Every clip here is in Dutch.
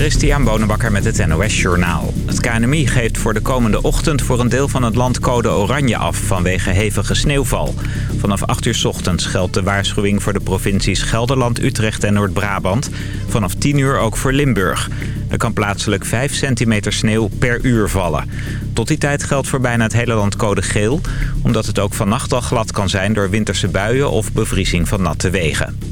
Christian Bonenbakker met het NOS Journaal. Het KNMI geeft voor de komende ochtend voor een deel van het land code oranje af vanwege hevige sneeuwval. Vanaf 8 uur ochtends geldt de waarschuwing voor de provincies Gelderland, Utrecht en Noord-Brabant. Vanaf 10 uur ook voor Limburg. Er kan plaatselijk 5 centimeter sneeuw per uur vallen. Tot die tijd geldt voor bijna het hele land code geel... omdat het ook vannacht al glad kan zijn door winterse buien of bevriezing van natte wegen.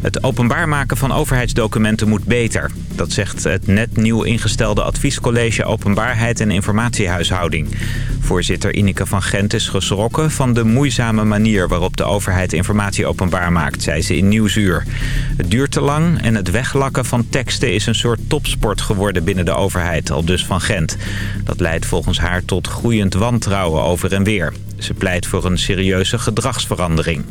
Het openbaar maken van overheidsdocumenten moet beter. Dat zegt het net nieuw ingestelde adviescollege Openbaarheid en Informatiehuishouding. Voorzitter Ineke van Gent is geschrokken van de moeizame manier waarop de overheid informatie openbaar maakt, zei ze in Nieuwsuur. Het duurt te lang en het weglakken van teksten is een soort topsport geworden binnen de overheid, al dus van Gent. Dat leidt volgens haar tot groeiend wantrouwen over en weer. Ze pleit voor een serieuze gedragsverandering.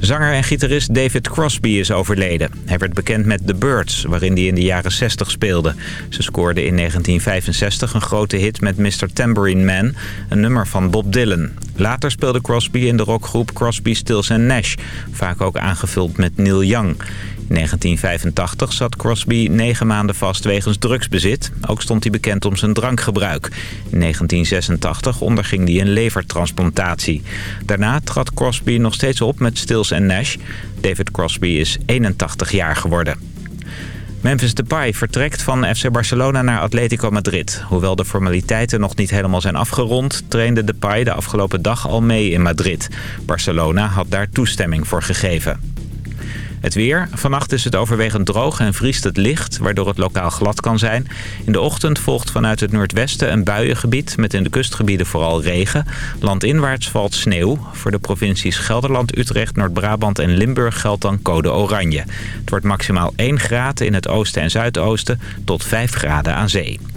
Zanger en gitarist David Crosby is overleden. Hij werd bekend met The Birds, waarin hij in de jaren 60 speelde. Ze scoorde in 1965 een grote hit met Mr. Tambourine Man, een nummer van Bob Dylan. Later speelde Crosby in de rockgroep Crosby, Stills Nash, vaak ook aangevuld met Neil Young. In 1985 zat Crosby negen maanden vast wegens drugsbezit. Ook stond hij bekend om zijn drankgebruik. In 1986 onderging hij een levertransplantatie. Daarna trad Crosby nog steeds op met Stills Nash. David Crosby is 81 jaar geworden. Memphis Depay vertrekt van FC Barcelona naar Atletico Madrid. Hoewel de formaliteiten nog niet helemaal zijn afgerond... trainde Depay de afgelopen dag al mee in Madrid. Barcelona had daar toestemming voor gegeven. Het weer. Vannacht is het overwegend droog en vriest het licht, waardoor het lokaal glad kan zijn. In de ochtend volgt vanuit het noordwesten een buiengebied met in de kustgebieden vooral regen. Landinwaarts valt sneeuw. Voor de provincies Gelderland, Utrecht, Noord-Brabant en Limburg geldt dan code oranje. Het wordt maximaal 1 graden in het oosten en zuidoosten tot 5 graden aan zee.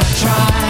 I try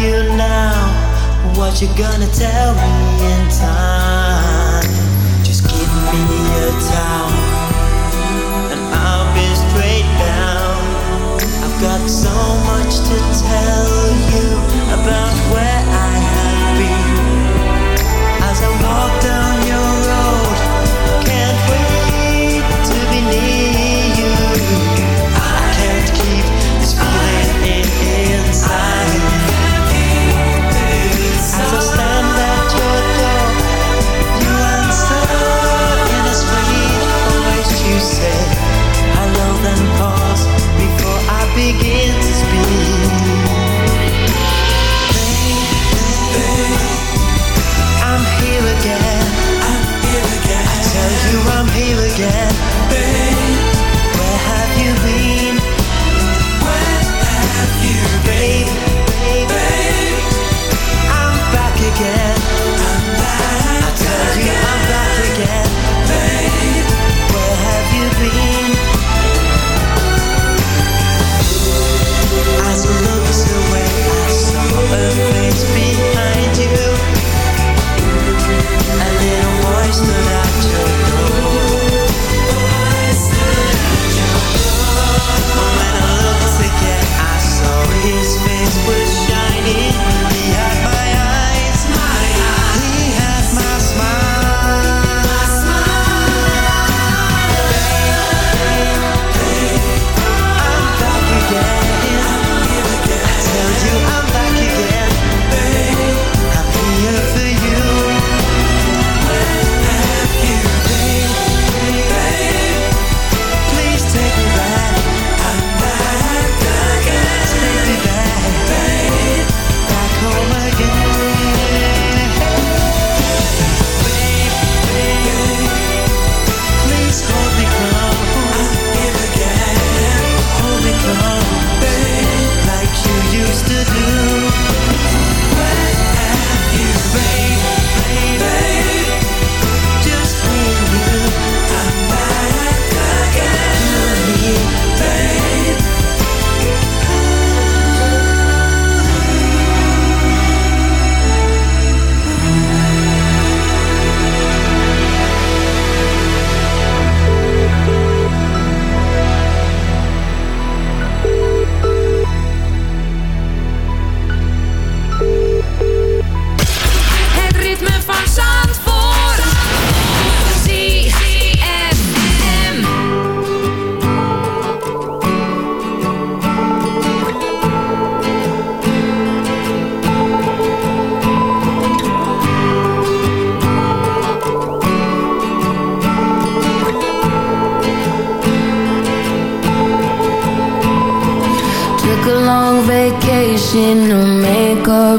you now what you gonna tell me in time. Just give me a towel, and I'll be straight down. I've got so much to tell.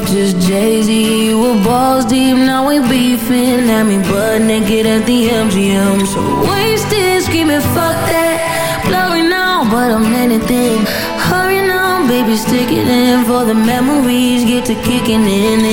just Jay-Z. We're balls deep, now we beefing. At me butt naked at the MGM So wasted, screaming fuck that. Blurring out, but I'm anything. Hurry now, baby, stick it in For the memories. Get to kicking in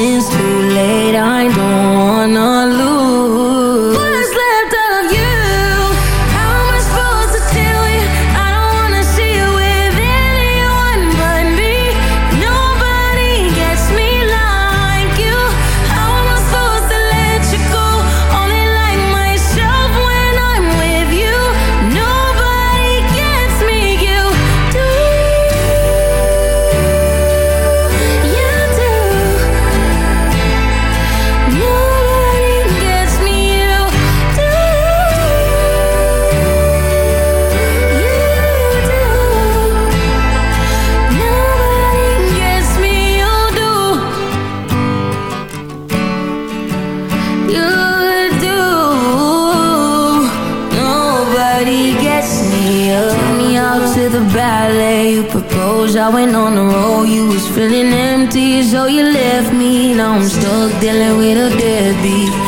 I went on the road, you was feeling empty, so you left me. Now I'm stuck dealing with a deadbeat.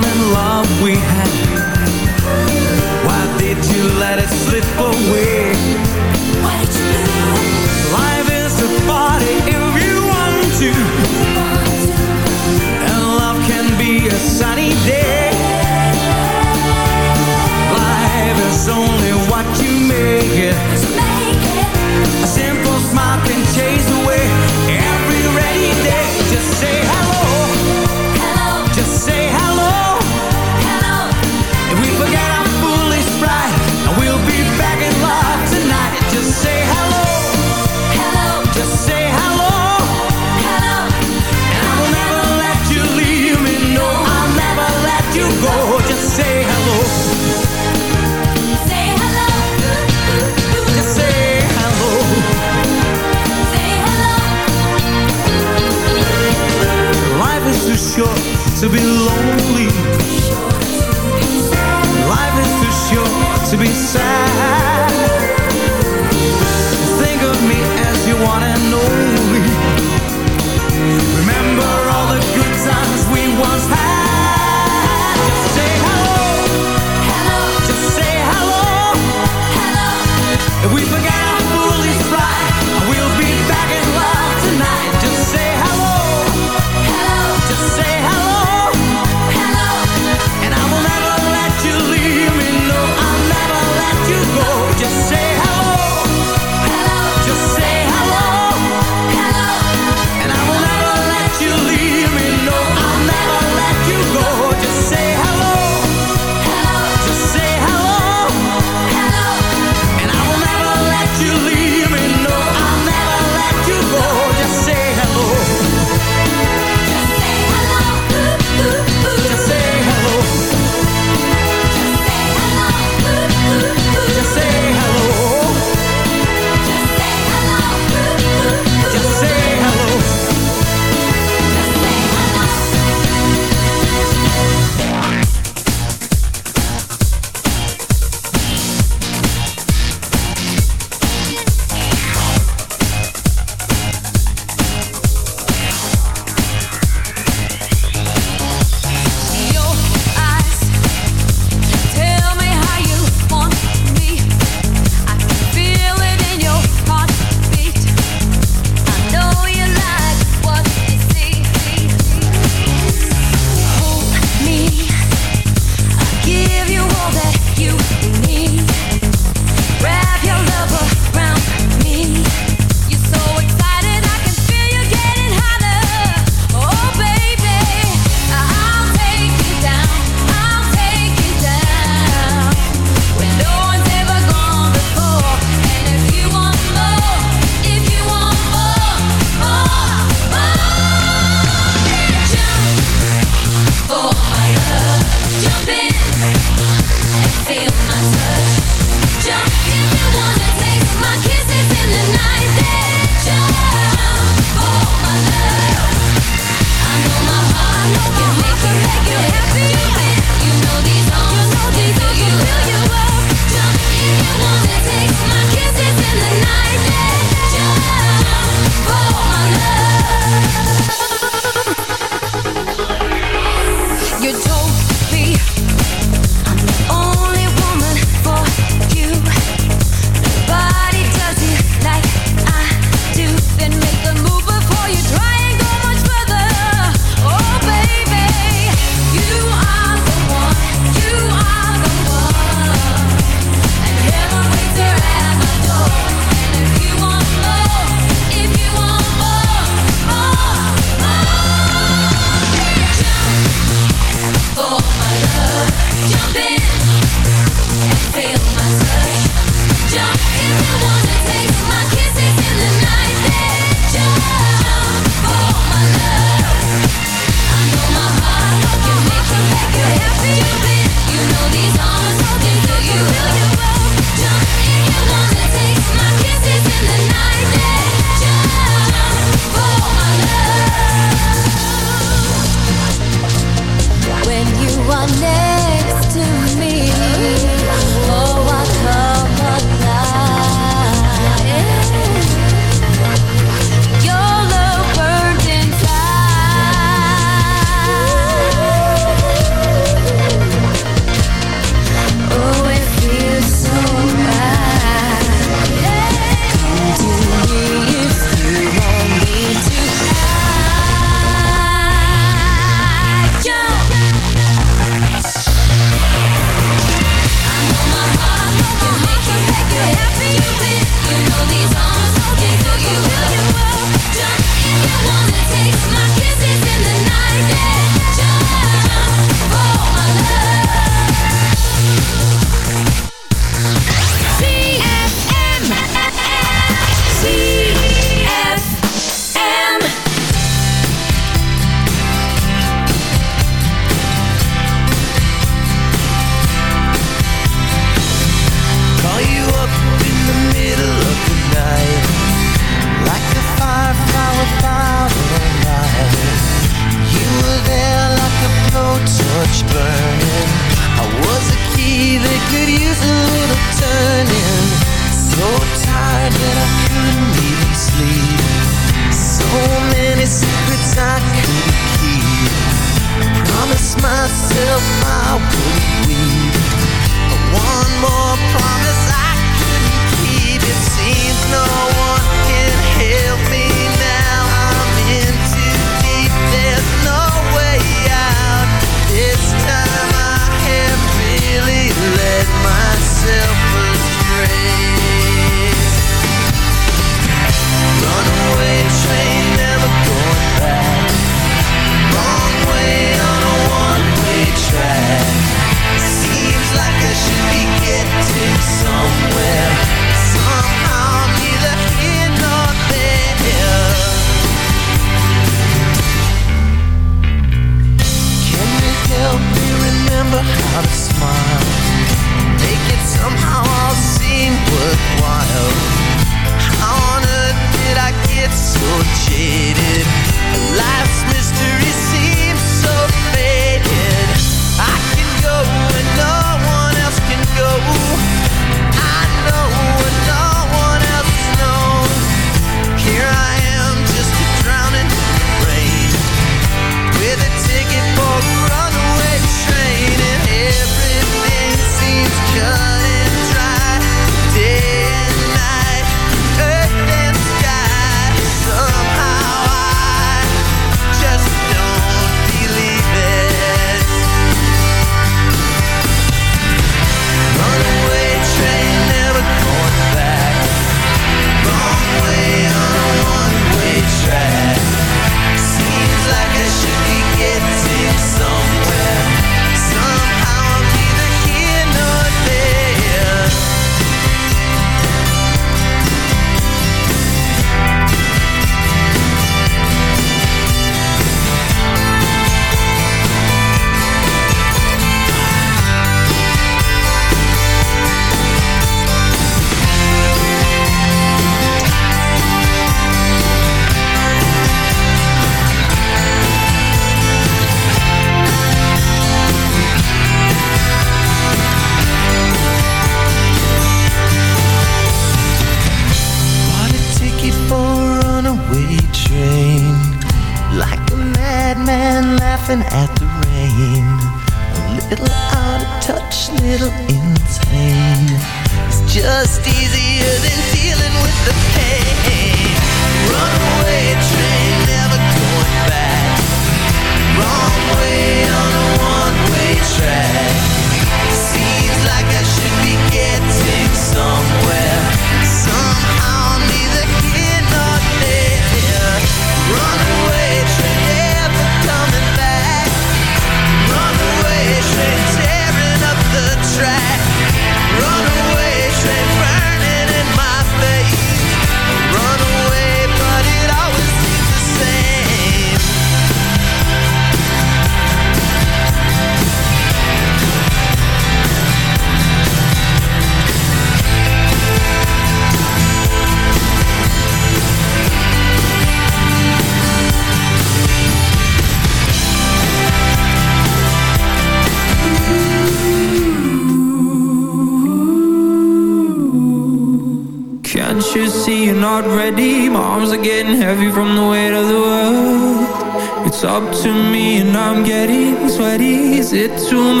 Is it too much?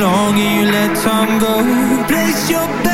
longer you let time go. Place your bet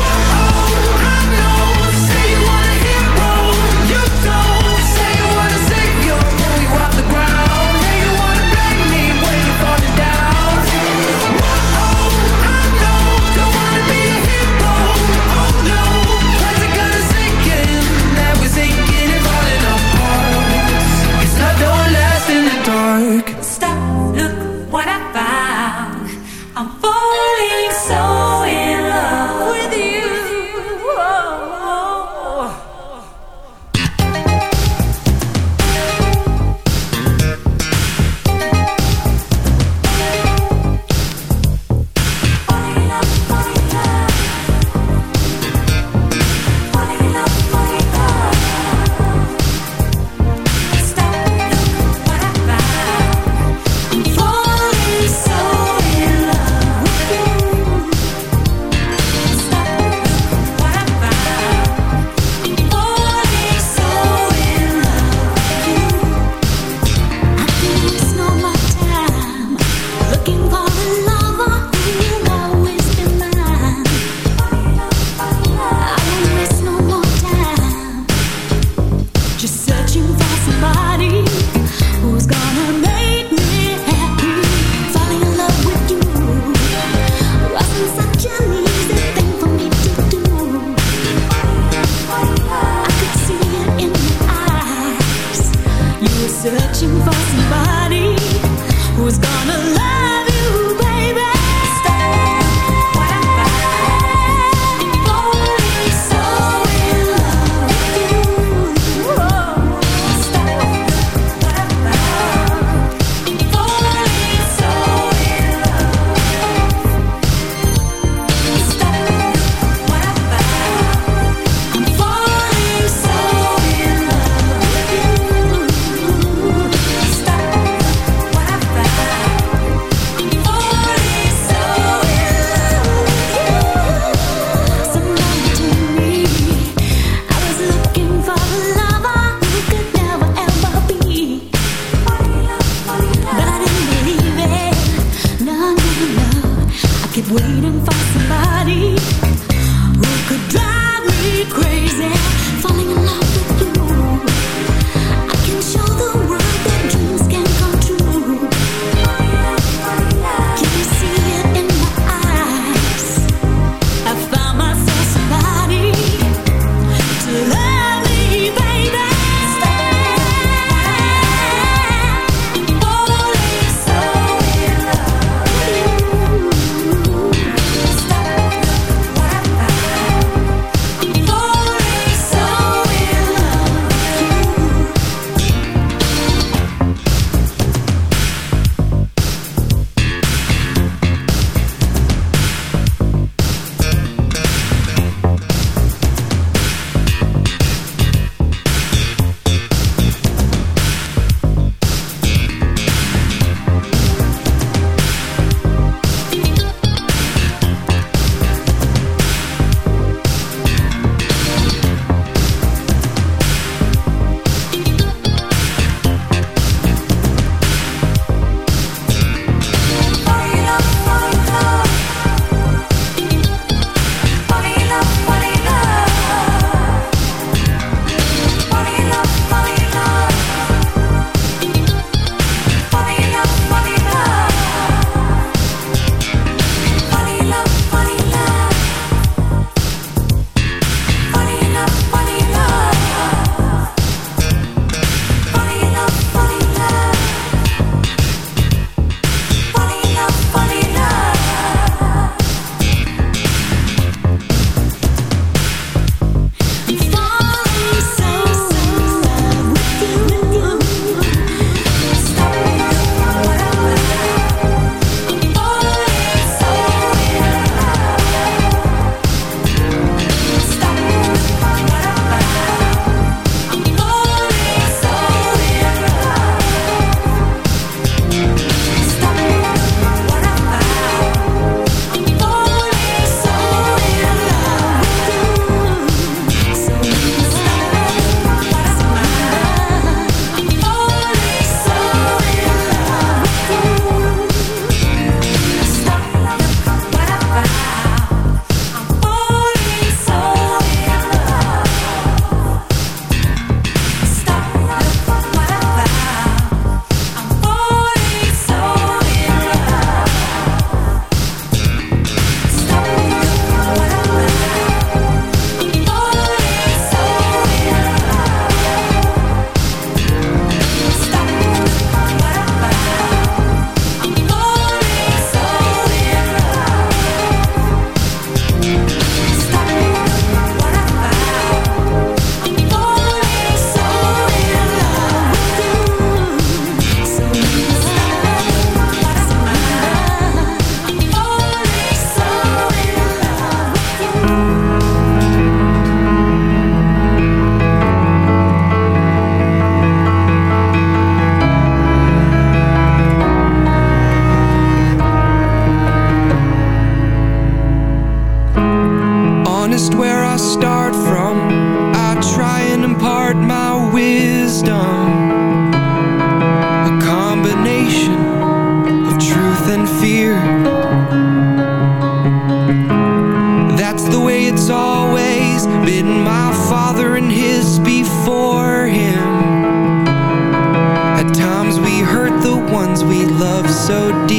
So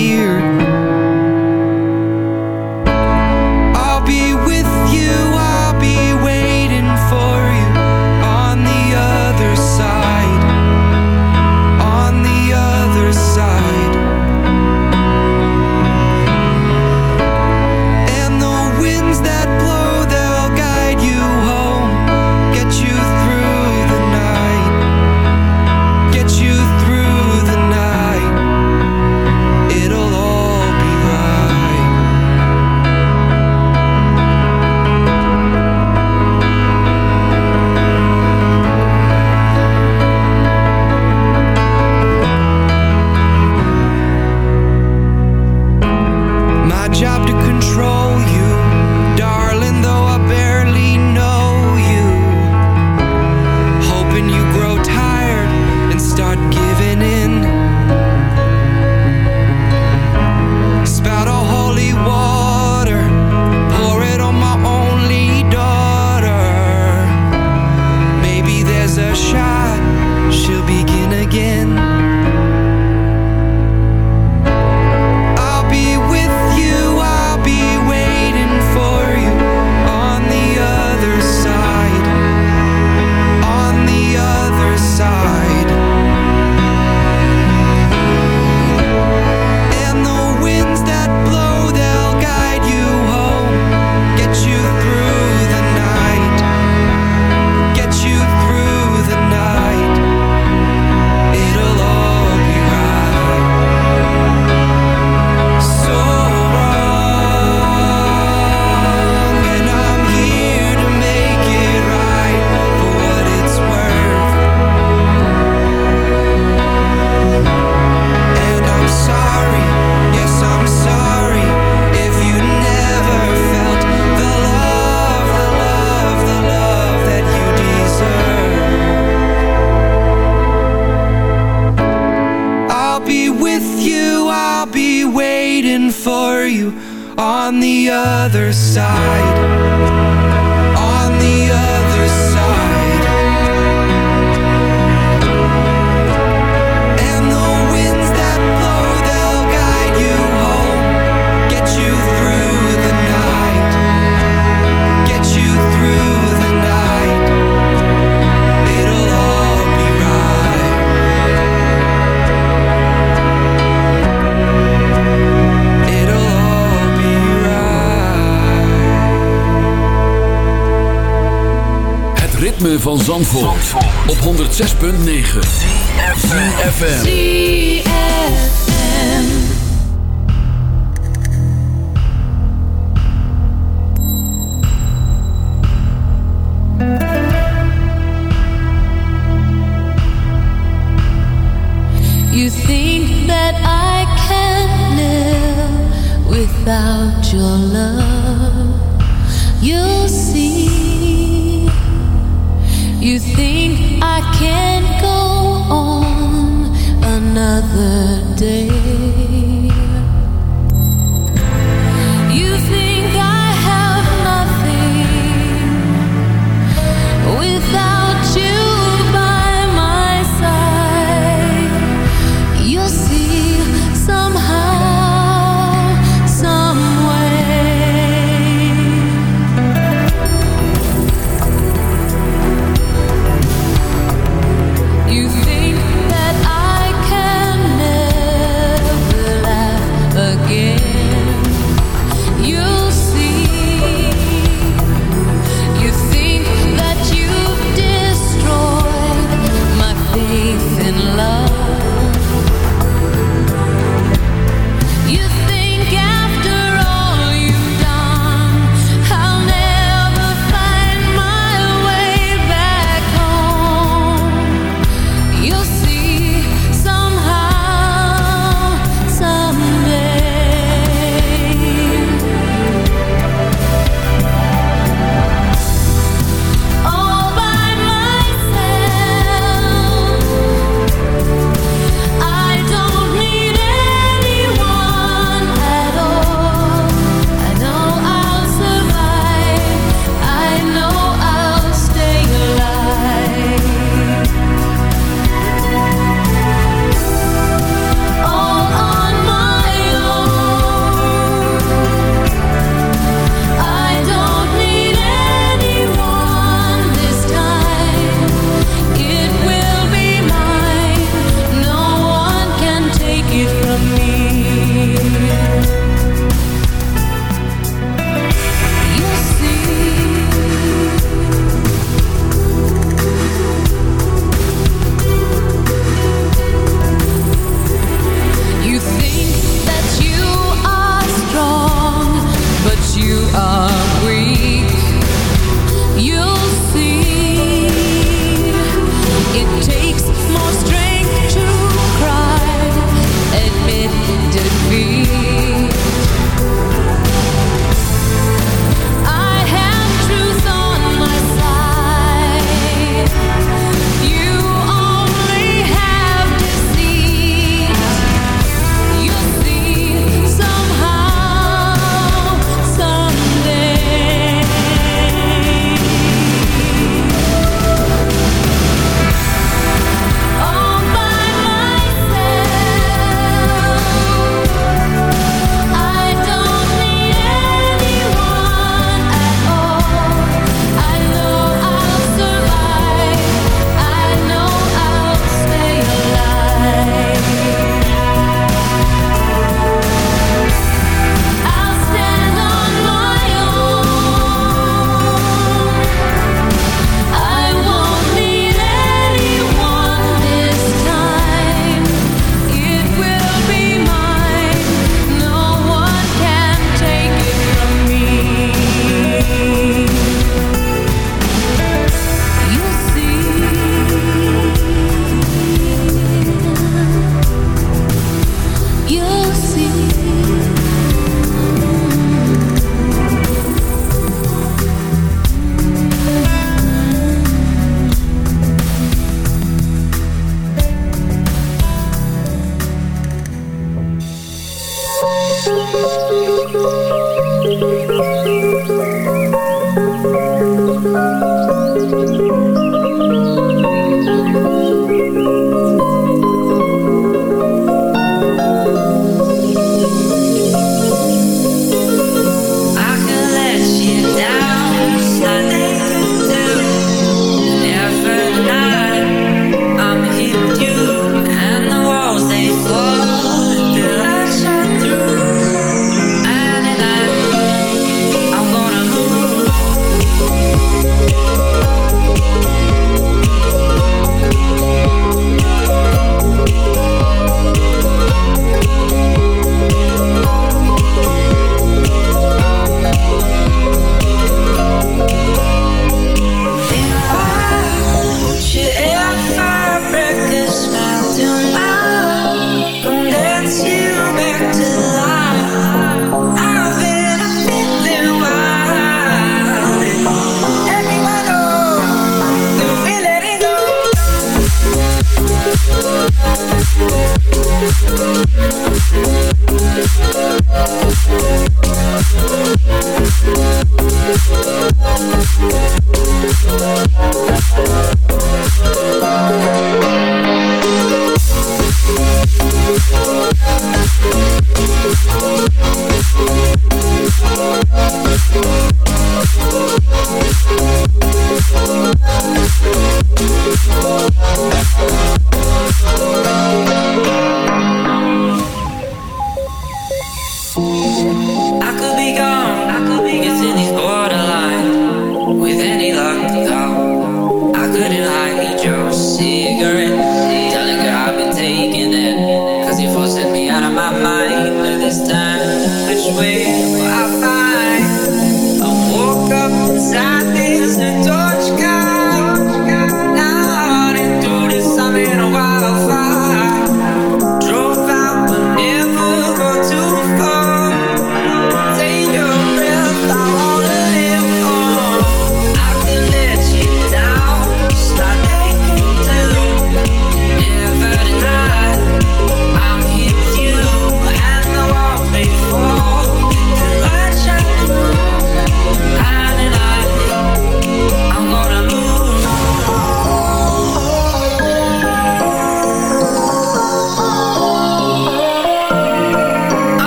Op 106.9 FM.